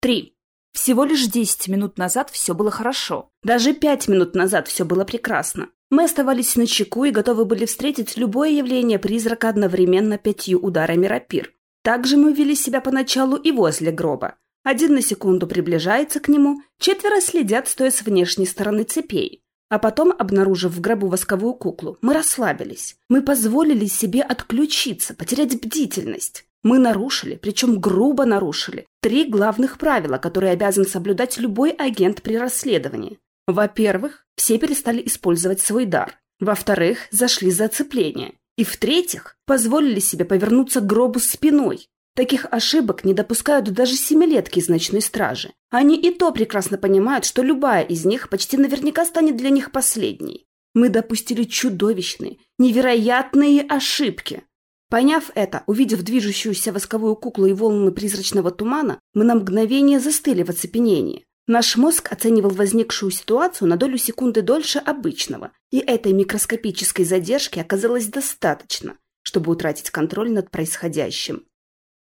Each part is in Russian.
Три. Всего лишь десять минут назад все было хорошо. Даже пять минут назад все было прекрасно. Мы оставались на чеку и готовы были встретить любое явление призрака одновременно пятью ударами рапир. Также мы вели себя поначалу и возле гроба. Один на секунду приближается к нему, четверо следят, стоя с внешней стороны цепей. А потом, обнаружив в гробу восковую куклу, мы расслабились. Мы позволили себе отключиться, потерять бдительность. Мы нарушили, причем грубо нарушили, три главных правила, которые обязан соблюдать любой агент при расследовании. Во-первых, все перестали использовать свой дар. Во-вторых, зашли за оцепление. И в-третьих, позволили себе повернуться к гробу спиной. Таких ошибок не допускают даже семилетки из ночной стражи. Они и то прекрасно понимают, что любая из них почти наверняка станет для них последней. Мы допустили чудовищные, невероятные ошибки. Поняв это, увидев движущуюся восковую куклу и волны призрачного тумана, мы на мгновение застыли в оцепенении. Наш мозг оценивал возникшую ситуацию на долю секунды дольше обычного, и этой микроскопической задержки оказалось достаточно, чтобы утратить контроль над происходящим.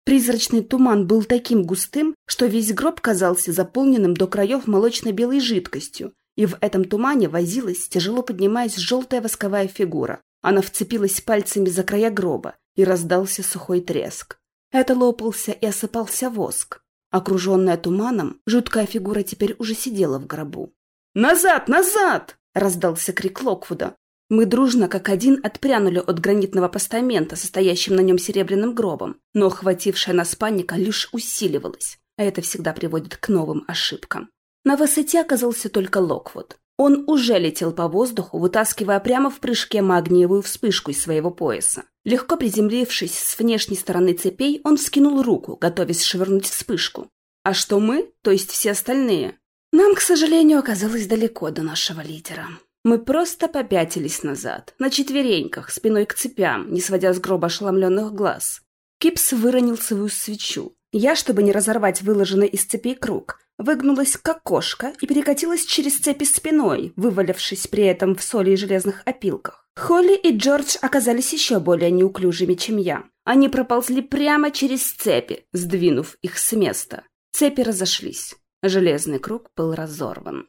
Призрачный туман был таким густым, что весь гроб казался заполненным до краев молочно-белой жидкостью, и в этом тумане возилась, тяжело поднимаясь, желтая восковая фигура. Она вцепилась пальцами за края гроба, и раздался сухой треск. Это лопался и осыпался воск. Окруженная туманом, жуткая фигура теперь уже сидела в гробу. «Назад! Назад!» — раздался крик Локвуда. Мы дружно, как один, отпрянули от гранитного постамента, состоящим на нем серебряным гробом, но охватившая нас паника лишь усиливалась, а это всегда приводит к новым ошибкам. На высоте оказался только Локвуд. Он уже летел по воздуху, вытаскивая прямо в прыжке магниевую вспышку из своего пояса. Легко приземлившись с внешней стороны цепей, он вскинул руку, готовясь швырнуть вспышку. А что мы, то есть все остальные? Нам, к сожалению, оказалось далеко до нашего лидера. Мы просто попятились назад, на четвереньках, спиной к цепям, не сводя с гроба ошеломленных глаз. Кипс выронил свою свечу. Я, чтобы не разорвать выложенный из цепей круг, выгнулась как кошка и перекатилась через цепи спиной, вывалившись при этом в соли и железных опилках. Холли и Джордж оказались еще более неуклюжими, чем я. Они проползли прямо через цепи, сдвинув их с места. Цепи разошлись. Железный круг был разорван.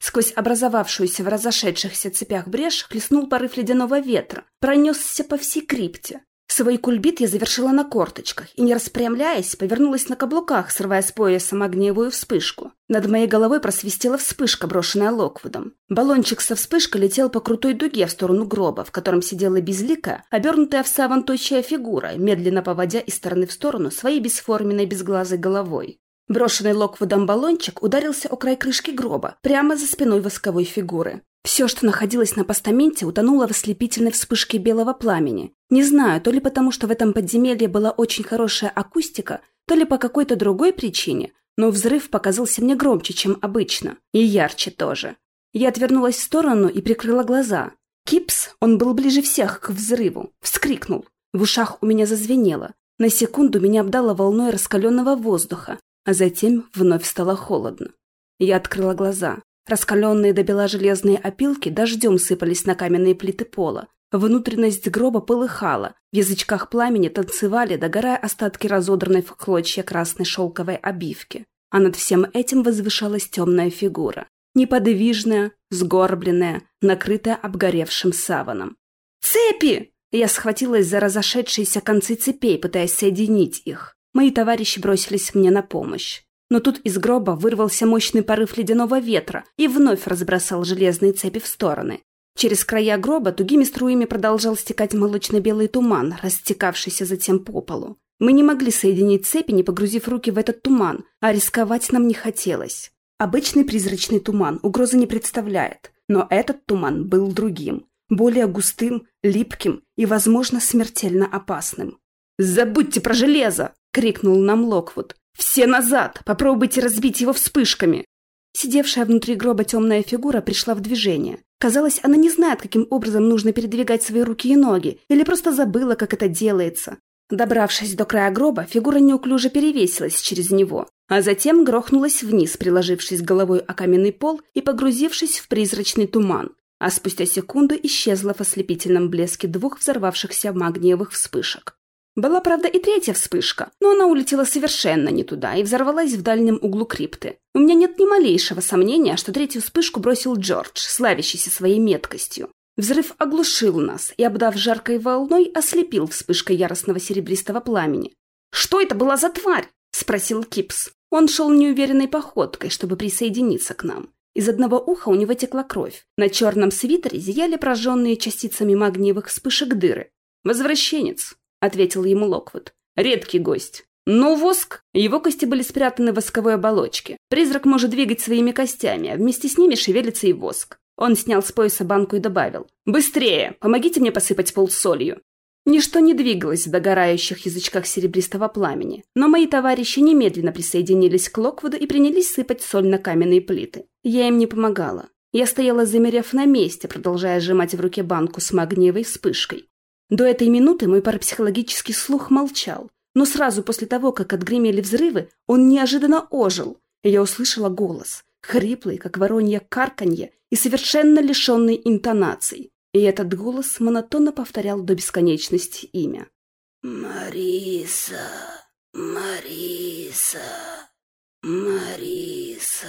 Сквозь образовавшуюся в разошедшихся цепях брешь хлестнул порыв ледяного ветра, пронесся по всей крипте. Свой кульбит я завершила на корточках и, не распрямляясь, повернулась на каблуках, срывая с пояса огневую вспышку. Над моей головой просвистела вспышка, брошенная Локвудом. Баллончик со вспышкой летел по крутой дуге в сторону гроба, в котором сидела безлика, обернутая в саван тощая фигура, медленно поводя из стороны в сторону своей бесформенной безглазой головой. Брошенный Локвудом баллончик ударился о край крышки гроба, прямо за спиной восковой фигуры. Все, что находилось на постаменте, утонуло в ослепительной вспышке белого пламени. Не знаю, то ли потому, что в этом подземелье была очень хорошая акустика, то ли по какой-то другой причине, но взрыв показался мне громче, чем обычно. И ярче тоже. Я отвернулась в сторону и прикрыла глаза. Кипс, он был ближе всех к взрыву, вскрикнул. В ушах у меня зазвенело. На секунду меня обдало волной раскаленного воздуха, а затем вновь стало холодно. Я открыла глаза. Раскаленные до бела железные опилки дождем сыпались на каменные плиты пола. Внутренность гроба полыхала, в язычках пламени танцевали, догорая остатки разодранной в клочья красной шелковой обивки. А над всем этим возвышалась темная фигура. Неподвижная, сгорбленная, накрытая обгоревшим саваном. «Цепи!» Я схватилась за разошедшиеся концы цепей, пытаясь соединить их. Мои товарищи бросились мне на помощь. Но тут из гроба вырвался мощный порыв ледяного ветра и вновь разбросал железные цепи в стороны. Через края гроба тугими струями продолжал стекать молочно-белый туман, растекавшийся затем по полу. Мы не могли соединить цепи, не погрузив руки в этот туман, а рисковать нам не хотелось. Обычный призрачный туман угрозы не представляет, но этот туман был другим, более густым, липким и, возможно, смертельно опасным. «Забудьте про железо!» — крикнул нам Локвуд. «Все назад! Попробуйте разбить его вспышками!» Сидевшая внутри гроба темная фигура пришла в движение. Казалось, она не знает, каким образом нужно передвигать свои руки и ноги, или просто забыла, как это делается. Добравшись до края гроба, фигура неуклюже перевесилась через него, а затем грохнулась вниз, приложившись головой о каменный пол и погрузившись в призрачный туман, а спустя секунду исчезла в ослепительном блеске двух взорвавшихся магниевых вспышек. Была, правда, и третья вспышка, но она улетела совершенно не туда и взорвалась в дальнем углу крипты. У меня нет ни малейшего сомнения, что третью вспышку бросил Джордж, славящийся своей меткостью. Взрыв оглушил нас и, обдав жаркой волной, ослепил вспышкой яростного серебристого пламени. «Что это была за тварь?» — спросил Кипс. Он шел неуверенной походкой, чтобы присоединиться к нам. Из одного уха у него текла кровь. На черном свитере зияли прожженные частицами магниевых вспышек дыры. «Возвращенец», ответил ему Локвуд. «Редкий гость. Но воск...» Его кости были спрятаны в восковой оболочке. Призрак может двигать своими костями, а вместе с ними шевелится и воск. Он снял с пояса банку и добавил. «Быстрее! Помогите мне посыпать пол солью!» Ничто не двигалось в догорающих язычках серебристого пламени, но мои товарищи немедленно присоединились к Локвуду и принялись сыпать соль на каменные плиты. Я им не помогала. Я стояла, замерев на месте, продолжая сжимать в руке банку с магниевой вспышкой. До этой минуты мой парапсихологический слух молчал, но сразу после того, как отгремели взрывы, он неожиданно ожил, и я услышала голос, хриплый, как воронье карканье и совершенно лишенный интонаций. И этот голос монотонно повторял до бесконечности имя. «Мариса, Мариса, Мариса».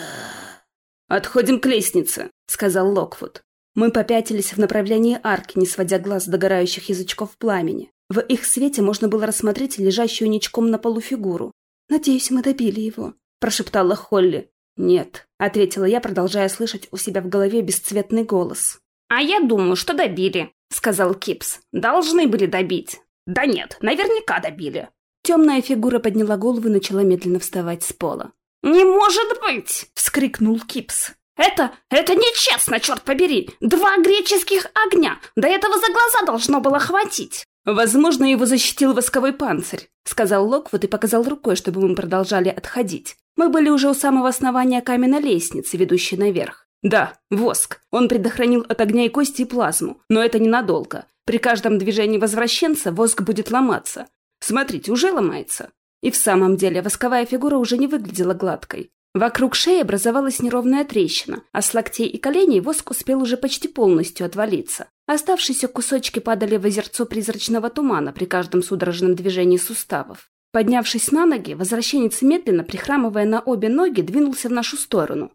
«Отходим к лестнице», — сказал Локвуд. Мы попятились в направлении арки, не сводя глаз с догорающих язычков пламени. В их свете можно было рассмотреть лежащую ничком на полу фигуру. «Надеюсь, мы добили его», – прошептала Холли. «Нет», – ответила я, продолжая слышать у себя в голове бесцветный голос. «А я думаю, что добили», – сказал Кипс. «Должны были добить». «Да нет, наверняка добили». Темная фигура подняла голову и начала медленно вставать с пола. «Не может быть!» – вскрикнул Кипс. «Это... это нечестно, черт побери! Два греческих огня! До этого за глаза должно было хватить!» «Возможно, его защитил восковой панцирь», — сказал Локвуд и показал рукой, чтобы мы продолжали отходить. Мы были уже у самого основания каменной лестницы, ведущей наверх. «Да, воск. Он предохранил от огня и кости и плазму, но это ненадолго. При каждом движении возвращенца воск будет ломаться. Смотрите, уже ломается». И в самом деле восковая фигура уже не выглядела гладкой. Вокруг шеи образовалась неровная трещина, а с локтей и коленей воск успел уже почти полностью отвалиться. Оставшиеся кусочки падали в озерцо призрачного тумана при каждом судорожном движении суставов. Поднявшись на ноги, возвращенец медленно, прихрамывая на обе ноги, двинулся в нашу сторону.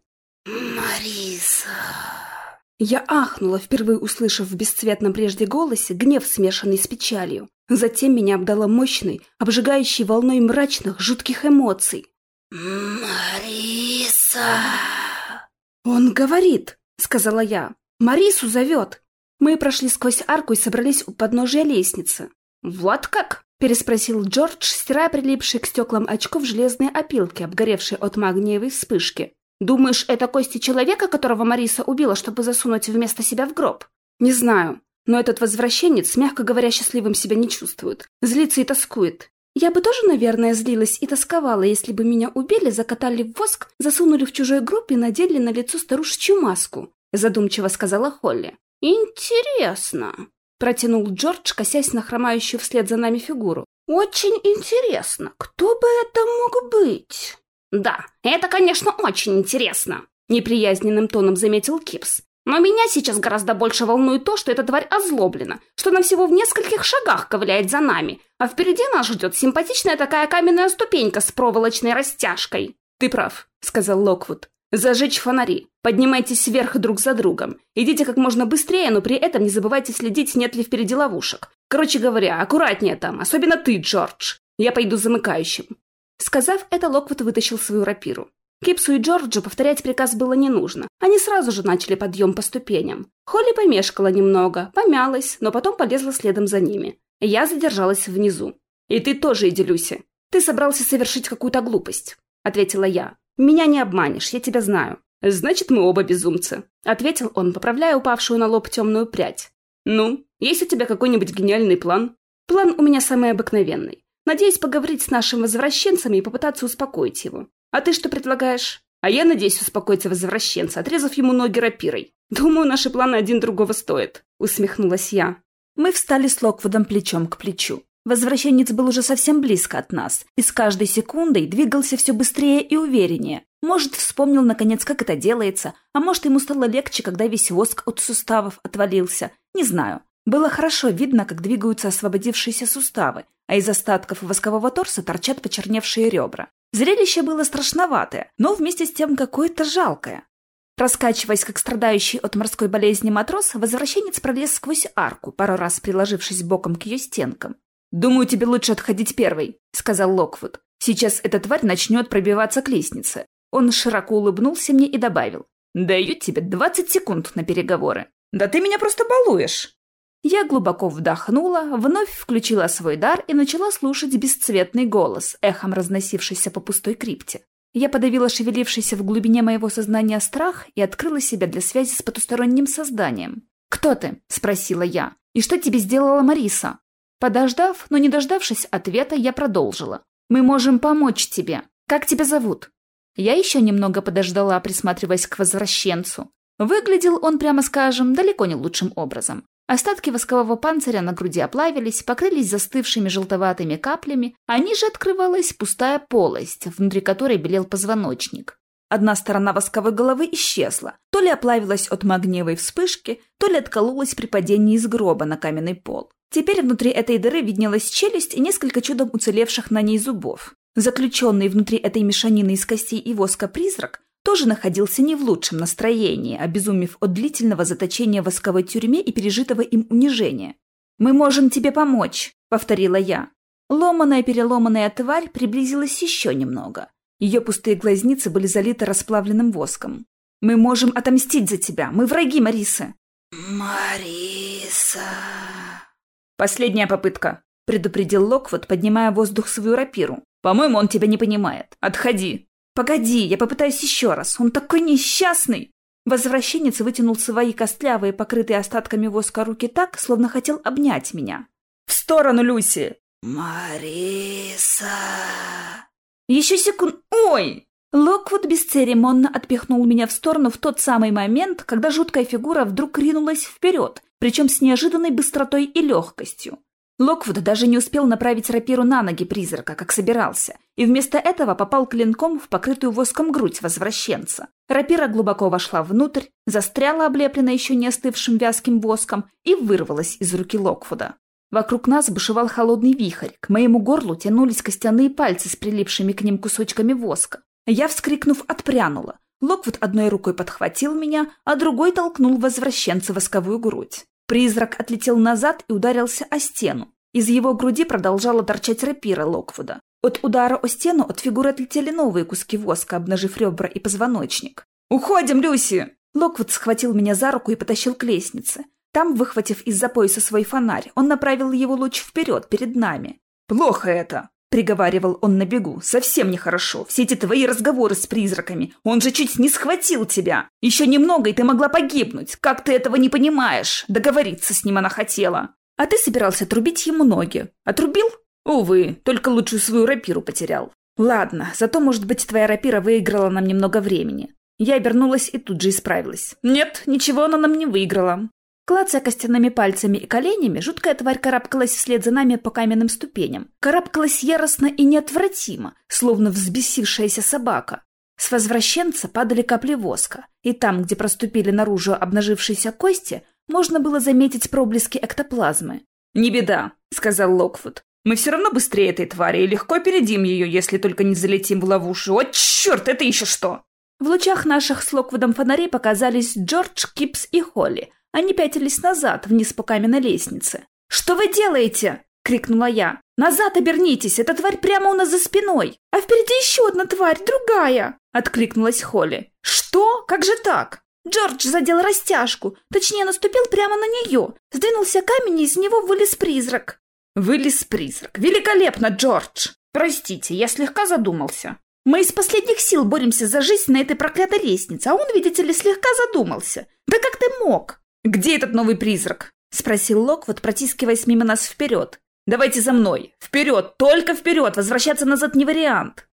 «Мариса!» Я ахнула, впервые услышав в бесцветном прежде голосе гнев, смешанный с печалью. Затем меня обдала мощной, обжигающей волной мрачных, жутких эмоций. «Мариса!» «Он говорит!» — сказала я. «Марису зовет!» Мы прошли сквозь арку и собрались у подножия лестницы. «Вот как?» — переспросил Джордж, стирая прилипшие к стеклам очков железные опилки, обгоревшие от магниевой вспышки. «Думаешь, это кости человека, которого Мариса убила, чтобы засунуть вместо себя в гроб?» «Не знаю. Но этот возвращенец, мягко говоря, счастливым себя не чувствует. Злится и тоскует. Я бы тоже, наверное, злилась и тосковала, если бы меня убили, закатали в воск, засунули в чужой группе и надели на лицо старушечью маску», — задумчиво сказала Холли. «Интересно», — протянул Джордж, косясь на хромающую вслед за нами фигуру. «Очень интересно. Кто бы это мог быть?» «Да, это, конечно, очень интересно», — неприязненным тоном заметил Кипс. Но меня сейчас гораздо больше волнует то, что эта тварь озлоблена, что она всего в нескольких шагах ковыляет за нами, а впереди нас ждет симпатичная такая каменная ступенька с проволочной растяжкой. «Ты прав», — сказал Локвуд. «Зажечь фонари. Поднимайтесь вверх друг за другом. Идите как можно быстрее, но при этом не забывайте следить, нет ли впереди ловушек. Короче говоря, аккуратнее там, особенно ты, Джордж. Я пойду замыкающим». Сказав это, Локвуд вытащил свою рапиру. Кипсу и Джорджу повторять приказ было не нужно. Они сразу же начали подъем по ступеням. Холли помешкала немного, помялась, но потом полезла следом за ними. Я задержалась внизу. «И ты тоже иди, Люси. Ты собрался совершить какую-то глупость», — ответила я. «Меня не обманешь, я тебя знаю». «Значит, мы оба безумцы», — ответил он, поправляя упавшую на лоб темную прядь. «Ну, есть у тебя какой-нибудь гениальный план?» «План у меня самый обыкновенный. Надеюсь поговорить с нашим возвращенцами и попытаться успокоить его. А ты что предлагаешь? А я надеюсь успокоиться возвращенца, отрезав ему ноги рапирой. Думаю, наши планы один другого стоят», — усмехнулась я. Мы встали с Локвудом плечом к плечу. Возвращенец был уже совсем близко от нас, и с каждой секундой двигался все быстрее и увереннее. Может, вспомнил, наконец, как это делается, а может, ему стало легче, когда весь воск от суставов отвалился. Не знаю. Было хорошо видно, как двигаются освободившиеся суставы, а из остатков воскового торса торчат почерневшие ребра. Зрелище было страшноватое, но вместе с тем какое-то жалкое. Раскачиваясь, как страдающий от морской болезни матрос, возвращенец пролез сквозь арку, пару раз приложившись боком к ее стенкам. «Думаю, тебе лучше отходить первой», — сказал Локвуд. «Сейчас эта тварь начнет пробиваться к лестнице». Он широко улыбнулся мне и добавил. «Даю тебе двадцать секунд на переговоры». «Да ты меня просто балуешь!» Я глубоко вдохнула, вновь включила свой дар и начала слушать бесцветный голос, эхом разносившийся по пустой крипте. Я подавила шевелившийся в глубине моего сознания страх и открыла себя для связи с потусторонним созданием. «Кто ты?» – спросила я. «И что тебе сделала Мариса?» Подождав, но не дождавшись ответа, я продолжила. «Мы можем помочь тебе. Как тебя зовут?» Я еще немного подождала, присматриваясь к возвращенцу. Выглядел он, прямо скажем, далеко не лучшим образом. Остатки воскового панциря на груди оплавились, покрылись застывшими желтоватыми каплями, а ниже открывалась пустая полость, внутри которой белел позвоночник. Одна сторона восковой головы исчезла, то ли оплавилась от магниевой вспышки, то ли откололась при падении из гроба на каменный пол. Теперь внутри этой дыры виднелась челюсть и несколько чудом уцелевших на ней зубов. Заключенный внутри этой мешанины из костей и воска призрак тоже находился не в лучшем настроении, обезумев от длительного заточения в восковой тюрьме и пережитого им унижения. «Мы можем тебе помочь», — повторила я. Ломаная-переломанная тварь приблизилась еще немного. Ее пустые глазницы были залиты расплавленным воском. «Мы можем отомстить за тебя. Мы враги Марисы». «Мариса...» «Последняя попытка», — предупредил Локвуд, поднимая в воздух свою рапиру. «По-моему, он тебя не понимает. Отходи». «Погоди, я попытаюсь еще раз. Он такой несчастный!» Возвращенец вытянул свои костлявые, покрытые остатками воска руки так, словно хотел обнять меня. «В сторону, Люси!» «Мариса...» «Еще секунд... Ой!» Локвуд бесцеремонно отпихнул меня в сторону в тот самый момент, когда жуткая фигура вдруг ринулась вперед, причем с неожиданной быстротой и легкостью. Локвуд даже не успел направить рапиру на ноги призрака, как собирался, и вместо этого попал клинком в покрытую воском грудь возвращенца. Рапира глубоко вошла внутрь, застряла, облепленная еще не остывшим вязким воском, и вырвалась из руки Локвуда. Вокруг нас бушевал холодный вихрь, к моему горлу тянулись костяные пальцы с прилипшими к ним кусочками воска. Я, вскрикнув, отпрянула. Локвуд одной рукой подхватил меня, а другой толкнул возвращенца восковую грудь. Призрак отлетел назад и ударился о стену. Из его груди продолжала торчать рапира Локвуда. От удара о стену от фигуры отлетели новые куски воска, обнажив ребра и позвоночник. «Уходим, Люси!» Локвуд схватил меня за руку и потащил к лестнице. Там, выхватив из-за пояса свой фонарь, он направил его луч вперед, перед нами. «Плохо это!» — приговаривал он на бегу. «Совсем нехорошо. Все эти твои разговоры с призраками. Он же чуть не схватил тебя. Еще немного, и ты могла погибнуть. Как ты этого не понимаешь? Договориться с ним она хотела. А ты собирался отрубить ему ноги. Отрубил? Увы, только лучшую свою рапиру потерял. Ладно, зато, может быть, твоя рапира выиграла нам немного времени. Я обернулась и тут же исправилась. Нет, ничего она нам не выиграла. Клацая костяными пальцами и коленями, жуткая тварь карабкалась вслед за нами по каменным ступеням. Карабкалась яростно и неотвратимо, словно взбесившаяся собака. С возвращенца падали капли воска, и там, где проступили наружу обнажившиеся кости, можно было заметить проблески эктоплазмы. «Не беда», — сказал Локвуд. «Мы все равно быстрее этой твари и легко опередим ее, если только не залетим в ловушку. О, черт, это еще что!» В лучах наших с Локвудом фонарей показались Джордж, Кипс и Холли — они пятились назад, вниз по каменной лестнице. «Что вы делаете?» — крикнула я. «Назад обернитесь! Эта тварь прямо у нас за спиной! А впереди еще одна тварь, другая!» — откликнулась Холли. «Что? Как же так?» Джордж задел растяжку, точнее наступил прямо на нее. Сдвинулся камень, и из него вылез призрак. «Вылез призрак! Великолепно, Джордж!» «Простите, я слегка задумался. Мы из последних сил боремся за жизнь на этой проклятой лестнице, а он, видите ли, слегка задумался. Да как ты мог?» «Где этот новый призрак?» — спросил Локвуд, протискиваясь мимо нас вперед. «Давайте за мной! Вперед! Только вперед! Возвращаться назад не вариант!»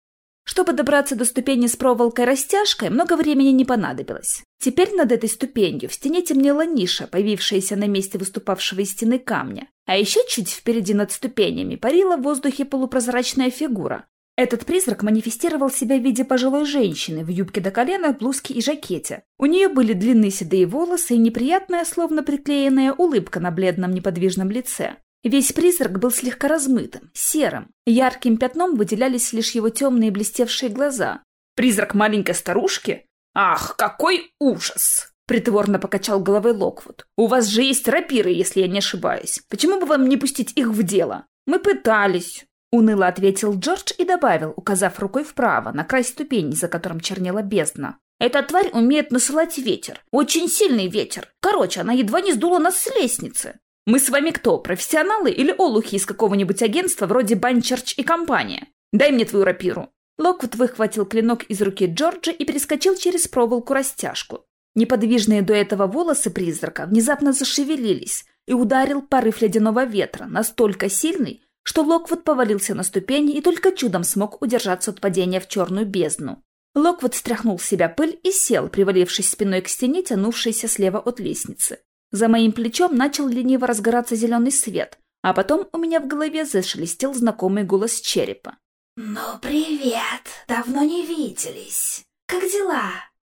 Чтобы добраться до ступени с проволокой-растяжкой, много времени не понадобилось. Теперь над этой ступенью в стене темнела ниша, появившаяся на месте выступавшего из стены камня. А еще чуть впереди над ступенями парила в воздухе полупрозрачная фигура. Этот призрак манифестировал себя в виде пожилой женщины в юбке до колена, блузке и жакете. У нее были длинные седые волосы и неприятная, словно приклеенная улыбка на бледном неподвижном лице. Весь призрак был слегка размытым, серым. Ярким пятном выделялись лишь его темные блестевшие глаза. «Призрак маленькой старушки? Ах, какой ужас!» Притворно покачал головой Локвуд. «У вас же есть рапиры, если я не ошибаюсь. Почему бы вам не пустить их в дело? Мы пытались. Уныло ответил Джордж и добавил, указав рукой вправо, на край ступени, за которым чернела бездна. «Эта тварь умеет насылать ветер. Очень сильный ветер. Короче, она едва не сдула нас с лестницы. Мы с вами кто, профессионалы или олухи из какого-нибудь агентства вроде Банчерч и компания? Дай мне твою рапиру». Локвуд выхватил клинок из руки Джорджа и перескочил через проволоку-растяжку. Неподвижные до этого волосы призрака внезапно зашевелились и ударил порыв ледяного ветра, настолько сильный, что Локвуд повалился на ступени и только чудом смог удержаться от падения в черную бездну. Локвуд стряхнул с себя пыль и сел, привалившись спиной к стене, тянувшейся слева от лестницы. За моим плечом начал лениво разгораться зеленый свет, а потом у меня в голове зашелестел знакомый голос черепа. «Ну, привет! Давно не виделись. Как дела?»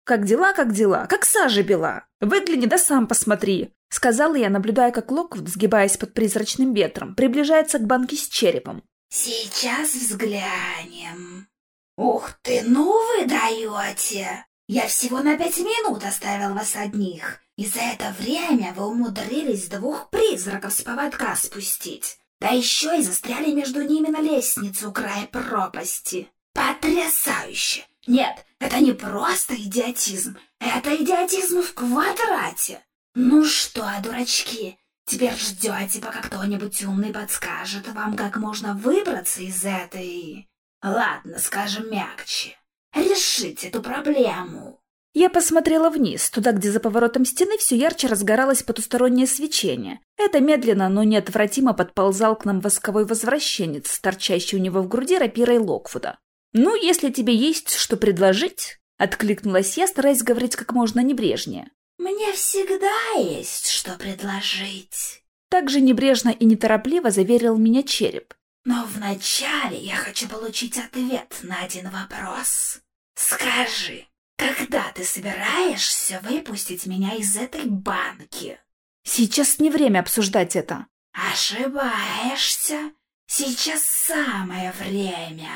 «Как дела, как дела? Как сажа бела! Выгляни да сам посмотри!» — сказала я, наблюдая, как Локвуд, сгибаясь под призрачным ветром, приближается к банке с черепом. «Сейчас взглянем. Ух ты, ну вы даете! Я всего на пять минут оставил вас одних, и за это время вы умудрились двух призраков с поводка спустить. Да еще и застряли между ними на лестнице у края пропасти. Потрясающе! Нет, это не просто идиотизм, это идиотизм в квадрате. «Ну что, дурачки, теперь ждете, пока кто-нибудь умный подскажет вам, как можно выбраться из этой... Ладно, скажем мягче. Решить эту проблему». Я посмотрела вниз, туда, где за поворотом стены все ярче разгоралось потустороннее свечение. Это медленно, но неотвратимо подползал к нам восковой возвращенец, торчащий у него в груди рапирой Локфуда. «Ну, если тебе есть что предложить...» — откликнулась я, стараясь говорить как можно небрежнее. «Мне всегда есть что предложить», — так же небрежно и неторопливо заверил меня череп. «Но вначале я хочу получить ответ на один вопрос. Скажи, когда ты собираешься выпустить меня из этой банки?» «Сейчас не время обсуждать это». «Ошибаешься. Сейчас самое время».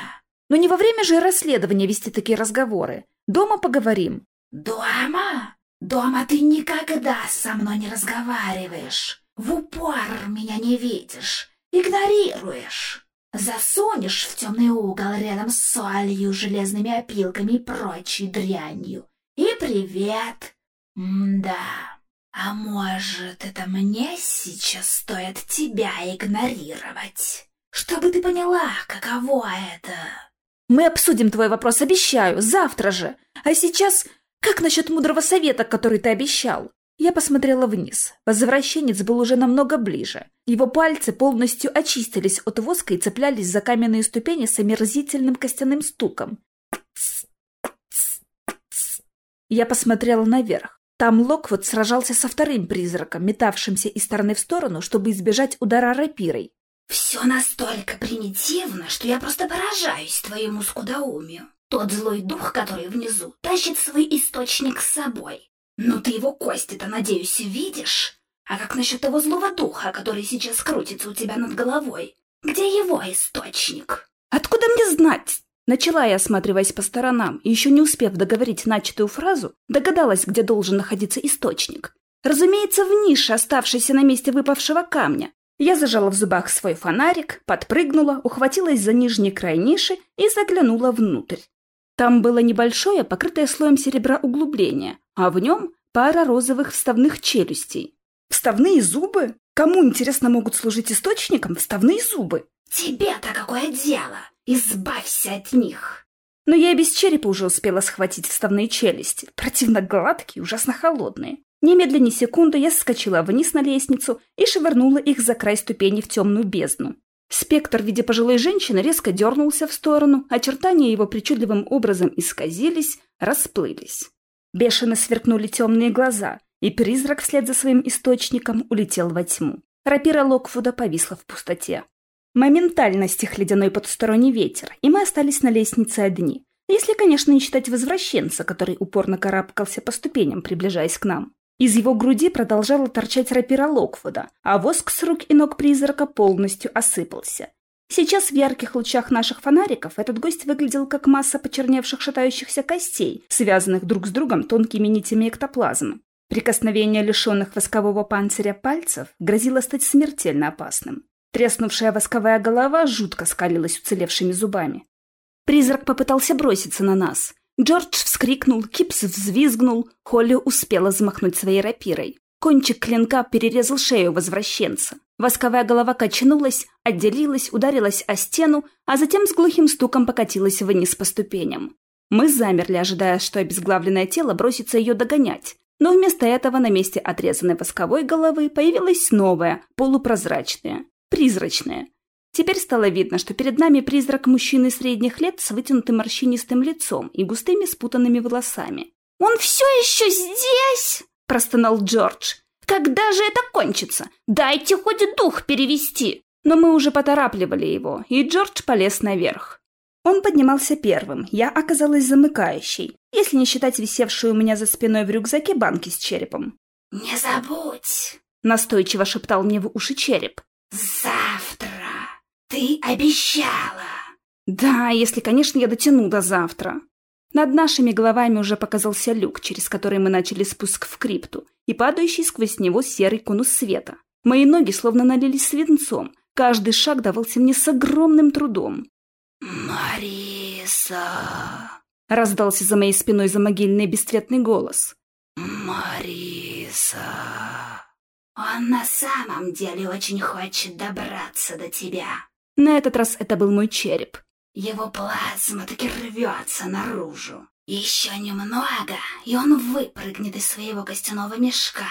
«Но не во время же расследования вести такие разговоры. Дома поговорим». «Дома? Дома ты никогда со мной не разговариваешь, в упор меня не видишь, игнорируешь. Засунешь в темный угол рядом с солью, железными опилками и прочей дрянью. И привет. М-да. А может, это мне сейчас стоит тебя игнорировать? Чтобы ты поняла, каково это. Мы обсудим твой вопрос, обещаю, завтра же. А сейчас «Как насчет мудрого совета, который ты обещал?» Я посмотрела вниз. Возвращенец был уже намного ближе. Его пальцы полностью очистились от воска и цеплялись за каменные ступени с омерзительным костяным стуком. Я посмотрела наверх. Там Локвуд сражался со вторым призраком, метавшимся из стороны в сторону, чтобы избежать удара рапирой. «Все настолько примитивно, что я просто поражаюсь твоему скудоумию. Тот злой дух, который внизу, тащит свой источник с собой. Ну ты его кости-то, надеюсь, видишь? А как насчет того злого духа, который сейчас крутится у тебя над головой? Где его источник? Откуда мне знать? Начала я, осматриваясь по сторонам, и еще не успев договорить начатую фразу, догадалась, где должен находиться источник. Разумеется, в нише, оставшейся на месте выпавшего камня. Я зажала в зубах свой фонарик, подпрыгнула, ухватилась за нижний край ниши и заглянула внутрь. Там было небольшое, покрытое слоем серебра углубление, а в нем пара розовых вставных челюстей. Вставные зубы? Кому, интересно, могут служить источником вставные зубы? Тебе-то какое дело? Избавься от них. Но я и без черепа уже успела схватить вставные челюсти, противно гладкие, ужасно холодные. Немедленно секунду я соскочила вниз на лестницу и швырнула их за край ступени в темную бездну. Спектр в виде пожилой женщины резко дернулся в сторону, очертания его причудливым образом исказились, расплылись. Бешено сверкнули темные глаза, и призрак вслед за своим источником улетел во тьму. Рапира Локфуда повисла в пустоте. Моментально стих ледяной потусторонний ветер, и мы остались на лестнице одни. Если, конечно, не считать возвращенца, который упорно карабкался по ступеням, приближаясь к нам. Из его груди продолжала торчать рапира Локвуда, а воск с рук и ног призрака полностью осыпался. Сейчас в ярких лучах наших фонариков этот гость выглядел как масса почерневших шатающихся костей, связанных друг с другом тонкими нитями эктоплазмы. Прикосновение лишенных воскового панциря пальцев грозило стать смертельно опасным. Треснувшая восковая голова жутко скалилась уцелевшими зубами. Призрак попытался броситься на нас. Джордж вскрикнул, Кипс взвизгнул, Холли успела взмахнуть своей рапирой. Кончик клинка перерезал шею возвращенца. Восковая голова качнулась, отделилась, ударилась о стену, а затем с глухим стуком покатилась вниз по ступеням. Мы замерли, ожидая, что обезглавленное тело бросится ее догонять. Но вместо этого на месте отрезанной восковой головы появилась новая, полупрозрачная, призрачная. Теперь стало видно, что перед нами призрак мужчины средних лет с вытянутым морщинистым лицом и густыми спутанными волосами. «Он все еще здесь?» – простонал Джордж. «Когда же это кончится? Дайте хоть дух перевести!» Но мы уже поторапливали его, и Джордж полез наверх. Он поднимался первым, я оказалась замыкающей, если не считать висевшую у меня за спиной в рюкзаке банки с черепом. «Не забудь!» — настойчиво шептал мне в уши череп. «Завтра! Ты обещала!» «Да, если, конечно, я дотяну до завтра!» Над нашими головами уже показался люк, через который мы начали спуск в крипту, и падающий сквозь него серый конус света. Мои ноги словно налились свинцом, каждый шаг давался мне с огромным трудом. «Мариса!» — раздался за моей спиной замогильный бесцветный голос. «Мариса!» «Он на самом деле очень хочет добраться до тебя!» На этот раз это был мой череп. Его плазма таки рвется наружу. Еще немного, и он выпрыгнет из своего костяного мешка.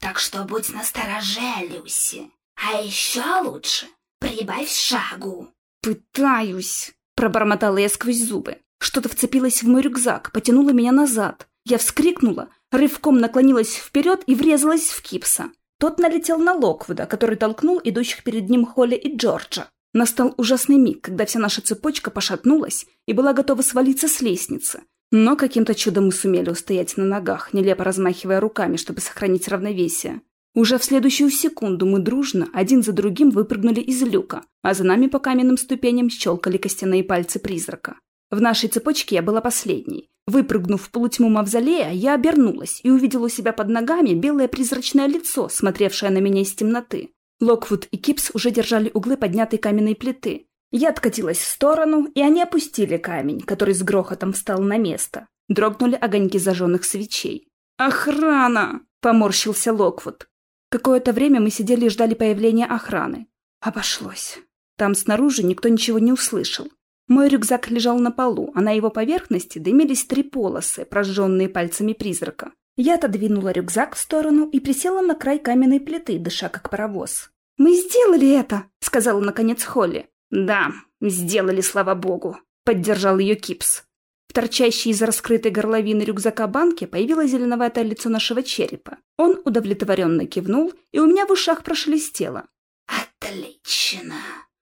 Так что будь настороже, Люси. А еще лучше прибавь шагу. «Пытаюсь», — пробормотала я сквозь зубы. Что-то вцепилось в мой рюкзак, потянуло меня назад. Я вскрикнула, рывком наклонилась вперед и врезалась в Кипса. Тот налетел на Локвуда, который толкнул идущих перед ним Холли и Джорджа. Настал ужасный миг, когда вся наша цепочка пошатнулась и была готова свалиться с лестницы. Но каким-то чудом мы сумели устоять на ногах, нелепо размахивая руками, чтобы сохранить равновесие. Уже в следующую секунду мы дружно, один за другим, выпрыгнули из люка, а за нами по каменным ступеням щелкали костяные пальцы призрака. В нашей цепочке я была последней. Выпрыгнув в полутьму мавзолея, я обернулась и увидела у себя под ногами белое призрачное лицо, смотревшее на меня из темноты. Локвуд и Кипс уже держали углы поднятой каменной плиты. Я откатилась в сторону, и они опустили камень, который с грохотом встал на место. Дрогнули огоньки зажженных свечей. «Охрана!» — поморщился Локвуд. Какое-то время мы сидели и ждали появления охраны. Обошлось. Там снаружи никто ничего не услышал. Мой рюкзак лежал на полу, а на его поверхности дымились три полосы, прожженные пальцами призрака. Я отодвинула рюкзак в сторону и присела на край каменной плиты, дыша как паровоз. «Мы сделали это!» — сказала наконец Холли. «Да, сделали, слава богу!» — поддержал ее Кипс. В торчащей из раскрытой горловины рюкзака банки появилось зеленоватое лицо нашего черепа. Он удовлетворенно кивнул, и у меня в ушах прошелестело. «Отлично!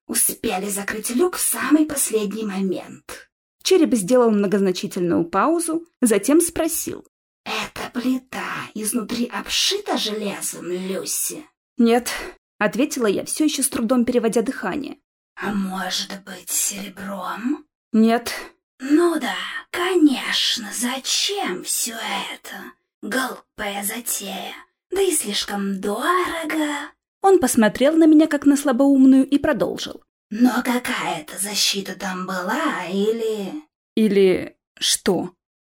Успели закрыть люк в самый последний момент!» Череп сделал многозначительную паузу, затем спросил. «Эта плита изнутри обшита железом, Люси?» «Нет», — ответила я, все еще с трудом переводя дыхание. «А может быть, серебром?» «Нет». «Ну да, конечно, зачем все это? Глупая затея, да и слишком дорого». Он посмотрел на меня как на слабоумную и продолжил. «Но какая-то защита там была, или...» «Или... что?»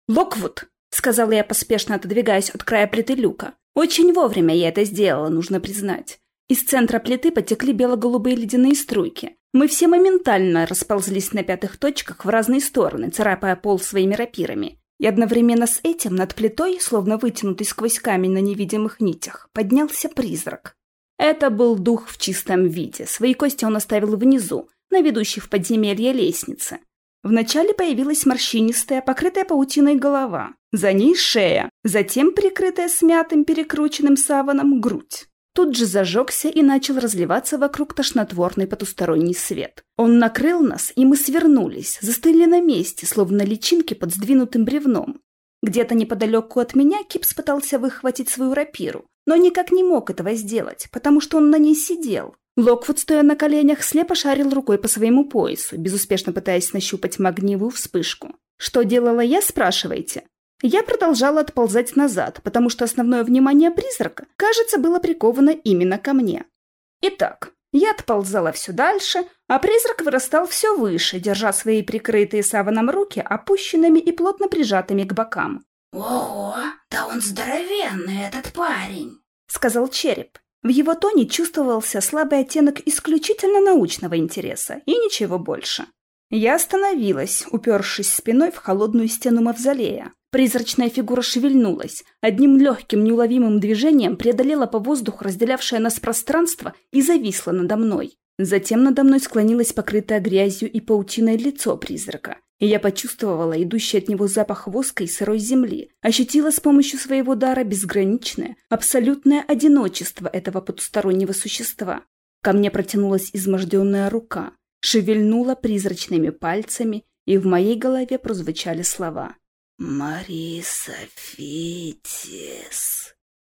«Локвуд!» — сказала я, поспешно отодвигаясь от края плиты люка. Очень вовремя я это сделала, нужно признать. Из центра плиты потекли бело-голубые ледяные струйки. Мы все моментально расползлись на пятых точках в разные стороны, царапая пол своими рапирами. И одновременно с этим над плитой, словно вытянутый сквозь камень на невидимых нитях, поднялся призрак. Это был дух в чистом виде. Свои кости он оставил внизу, на ведущей в подземелье лестнице. Вначале появилась морщинистая, покрытая паутиной голова, за ней шея, затем прикрытая смятым перекрученным саваном грудь. Тут же зажегся и начал разливаться вокруг тошнотворный потусторонний свет. Он накрыл нас, и мы свернулись, застыли на месте, словно личинки под сдвинутым бревном. Где-то неподалеку от меня Кипс пытался выхватить свою рапиру, но никак не мог этого сделать, потому что он на ней сидел. Локвуд, стоя на коленях, слепо шарил рукой по своему поясу, безуспешно пытаясь нащупать магниевую вспышку. Что делала я, спрашиваете? Я продолжала отползать назад, потому что основное внимание призрака, кажется, было приковано именно ко мне. Итак, я отползала все дальше, а призрак вырастал все выше, держа свои прикрытые саваном руки опущенными и плотно прижатыми к бокам. «Ого, да он здоровенный, этот парень!» — сказал череп. В его тоне чувствовался слабый оттенок исключительно научного интереса и ничего больше. Я остановилась, упершись спиной в холодную стену мавзолея. Призрачная фигура шевельнулась, одним легким неуловимым движением преодолела по воздуху разделявшее нас пространство и зависла надо мной. Затем надо мной склонилось покрытое грязью и паутиной лицо призрака, и я почувствовала идущий от него запах воска и сырой земли, ощутила с помощью своего дара безграничное, абсолютное одиночество этого потустороннего существа. Ко мне протянулась изможденная рука, шевельнула призрачными пальцами, и в моей голове прозвучали слова «Мариса Фитис».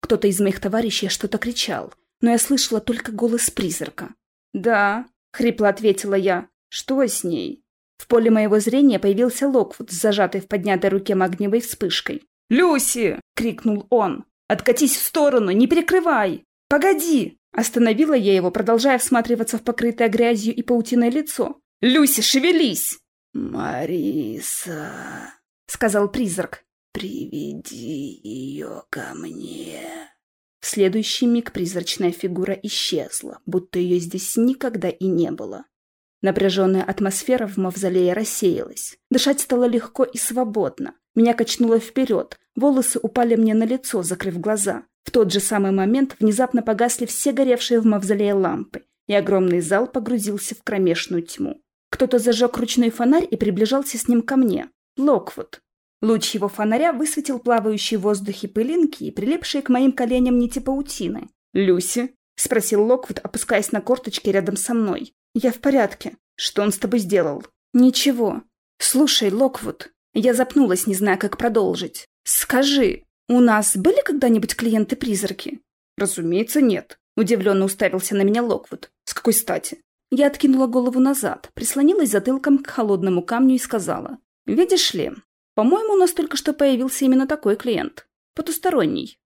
Кто-то из моих товарищей что-то кричал, но я слышала только голос призрака. «Да», — хрипло ответила я, — «что с ней?» В поле моего зрения появился Локвуд с зажатой в поднятой руке магниевой вспышкой. «Люси!» — крикнул он. «Откатись в сторону, не перекрывай! Погоди!» Остановила я его, продолжая всматриваться в покрытое грязью и паутиной лицо. «Люси, шевелись!» «Мариса!» — сказал призрак. «Приведи ее ко мне». В следующий миг призрачная фигура исчезла, будто ее здесь никогда и не было. Напряженная атмосфера в мавзолее рассеялась. Дышать стало легко и свободно. Меня качнуло вперед, волосы упали мне на лицо, закрыв глаза. В тот же самый момент внезапно погасли все горевшие в мавзолее лампы, и огромный зал погрузился в кромешную тьму. Кто-то зажег ручной фонарь и приближался с ним ко мне. Локвуд. Луч его фонаря высветил плавающие в воздухе пылинки и прилипшие к моим коленям нити паутины. «Люси?» — спросил Локвуд, опускаясь на корточки рядом со мной. «Я в порядке. Что он с тобой сделал?» «Ничего. Слушай, Локвуд». Я запнулась, не зная, как продолжить. «Скажи, у нас были когда-нибудь клиенты-призраки?» «Разумеется, нет», — удивленно уставился на меня Локвуд. «С какой стати?» Я откинула голову назад, прислонилась затылком к холодному камню и сказала. «Видишь ли, по-моему, у нас только что появился именно такой клиент. Потусторонний.